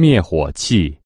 灭火器。